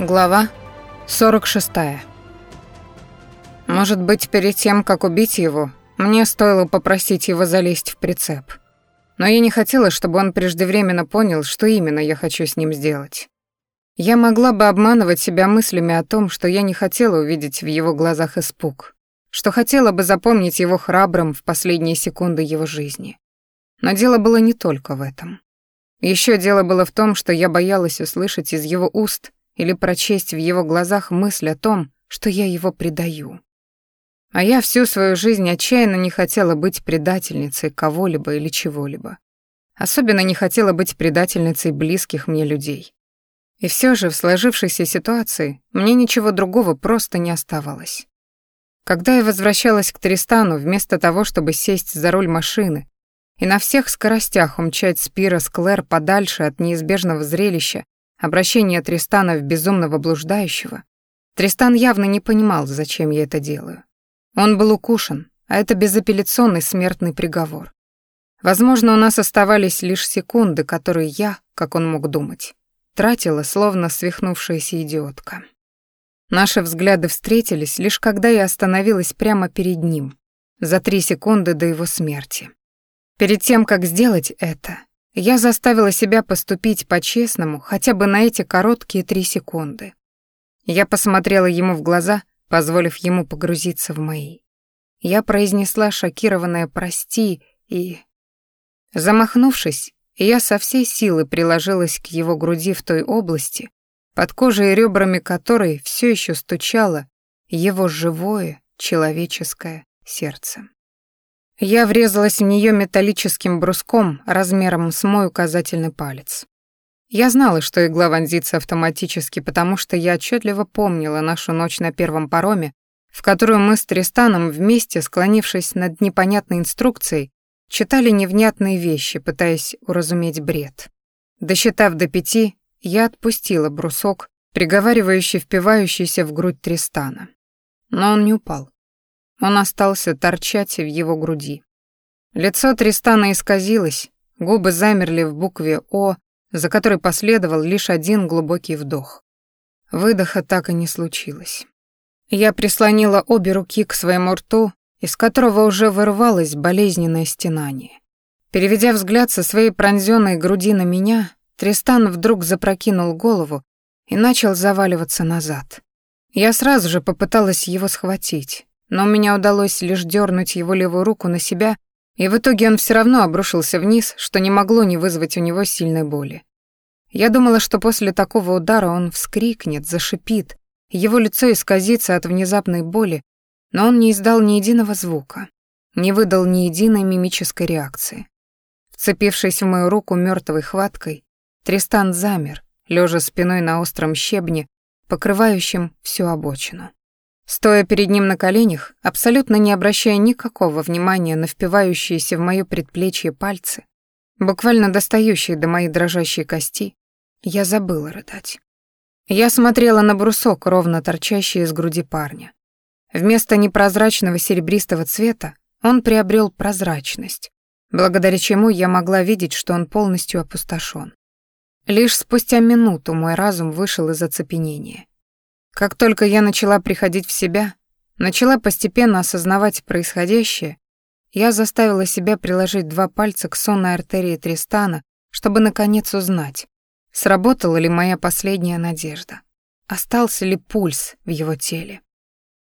Глава 46. Может быть, перед тем, как убить его, мне стоило попросить его залезть в прицеп. Но я не хотела, чтобы он преждевременно понял, что именно я хочу с ним сделать. Я могла бы обманывать себя мыслями о том, что я не хотела увидеть в его глазах испуг, что хотела бы запомнить его храбрым в последние секунды его жизни. Но дело было не только в этом. Еще дело было в том, что я боялась услышать из его уст или прочесть в его глазах мысль о том, что я его предаю. А я всю свою жизнь отчаянно не хотела быть предательницей кого-либо или чего-либо. Особенно не хотела быть предательницей близких мне людей. И все же в сложившейся ситуации мне ничего другого просто не оставалось. Когда я возвращалась к Тристану, вместо того, чтобы сесть за руль машины и на всех скоростях умчать Спира с Клэр подальше от неизбежного зрелища обращение Тристана в безумного блуждающего, Тристан явно не понимал, зачем я это делаю. Он был укушен, а это безапелляционный смертный приговор. Возможно, у нас оставались лишь секунды, которые я, как он мог думать, тратила, словно свихнувшаяся идиотка. Наши взгляды встретились, лишь когда я остановилась прямо перед ним, за три секунды до его смерти. Перед тем, как сделать это, я заставила себя поступить по-честному хотя бы на эти короткие три секунды. Я посмотрела ему в глаза, позволив ему погрузиться в мои. Я произнесла шокированное «прости» и... Замахнувшись, я со всей силы приложилась к его груди в той области, под кожей и ребрами которой все еще стучало его живое человеческое сердце. Я врезалась в нее металлическим бруском размером с мой указательный палец. Я знала, что игла вонзится автоматически, потому что я отчетливо помнила нашу ночь на первом пароме, в которую мы с Тристаном вместе, склонившись над непонятной инструкцией, читали невнятные вещи, пытаясь уразуметь бред. Досчитав до пяти, я отпустила брусок, приговаривающий впивающийся в грудь Тристана. Но он не упал. Он остался торчать в его груди. Лицо Тристана исказилось, губы замерли в букве «О», за которой последовал лишь один глубокий вдох. Выдоха так и не случилось. Я прислонила обе руки к своему рту, из которого уже вырвалось болезненное стенание. Переведя взгляд со своей пронзенной груди на меня, Тристан вдруг запрокинул голову и начал заваливаться назад. Я сразу же попыталась его схватить, но мне удалось лишь дернуть его левую руку на себя, и в итоге он все равно обрушился вниз, что не могло не вызвать у него сильной боли. Я думала, что после такого удара он вскрикнет, зашипит, его лицо исказится от внезапной боли, но он не издал ни единого звука, не выдал ни единой мимической реакции. Вцепившись в мою руку мертвой хваткой, Тристан замер, лежа спиной на остром щебне, покрывающем всю обочину. Стоя перед ним на коленях, абсолютно не обращая никакого внимания на впивающиеся в моё предплечье пальцы, буквально достающие до моей дрожащей кости, я забыла рыдать. Я смотрела на брусок, ровно торчащий из груди парня. Вместо непрозрачного серебристого цвета он приобрел прозрачность, благодаря чему я могла видеть, что он полностью опустошен. Лишь спустя минуту мой разум вышел из оцепенения. Как только я начала приходить в себя, начала постепенно осознавать происходящее, я заставила себя приложить два пальца к сонной артерии Тристана, чтобы наконец узнать, сработала ли моя последняя надежда, остался ли пульс в его теле.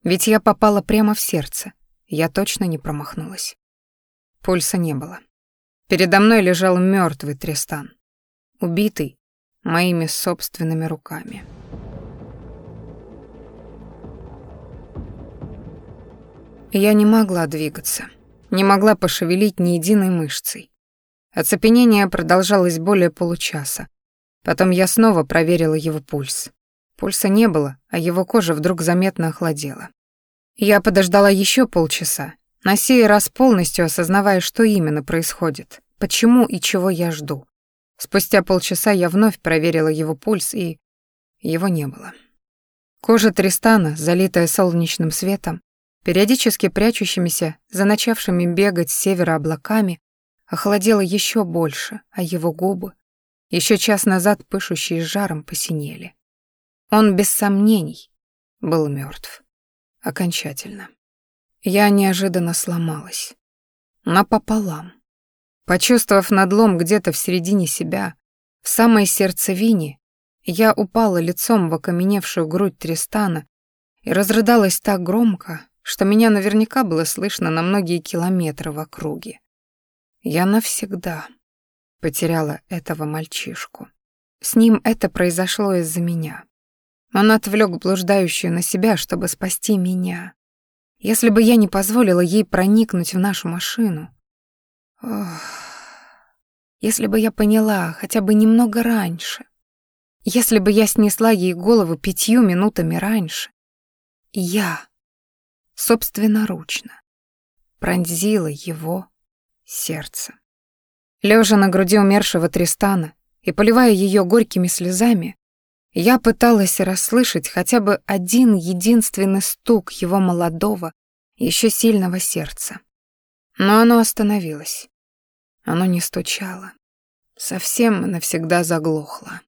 Ведь я попала прямо в сердце, я точно не промахнулась. Пульса не было. Передо мной лежал мертвый Тристан, убитый моими собственными руками. Я не могла двигаться, не могла пошевелить ни единой мышцей. Оцепенение продолжалось более получаса. Потом я снова проверила его пульс. Пульса не было, а его кожа вдруг заметно охладела. Я подождала еще полчаса, на сей раз полностью осознавая, что именно происходит, почему и чего я жду. Спустя полчаса я вновь проверила его пульс, и его не было. Кожа Тристана, залитая солнечным светом, периодически прячущимися за начавшими бегать с севера облаками, охладело еще больше, а его губы, еще час назад пышущие жаром, посинели. Он без сомнений был мертв. Окончательно. Я неожиданно сломалась. Напополам. Почувствовав надлом где-то в середине себя, в самой сердцевине, я упала лицом в окаменевшую грудь Тристана и разрыдалась так громко, что меня наверняка было слышно на многие километры в округе. Я навсегда потеряла этого мальчишку. С ним это произошло из-за меня. Он отвлек блуждающую на себя, чтобы спасти меня. Если бы я не позволила ей проникнуть в нашу машину... Ох, если бы я поняла хотя бы немного раньше. Если бы я снесла ей голову пятью минутами раньше. Я, собственноручно, пронзила его сердце. Лежа на груди умершего Тристана и поливая ее горькими слезами, я пыталась расслышать хотя бы один единственный стук его молодого, еще сильного сердца. Но оно остановилось. Оно не стучало. Совсем навсегда заглохло.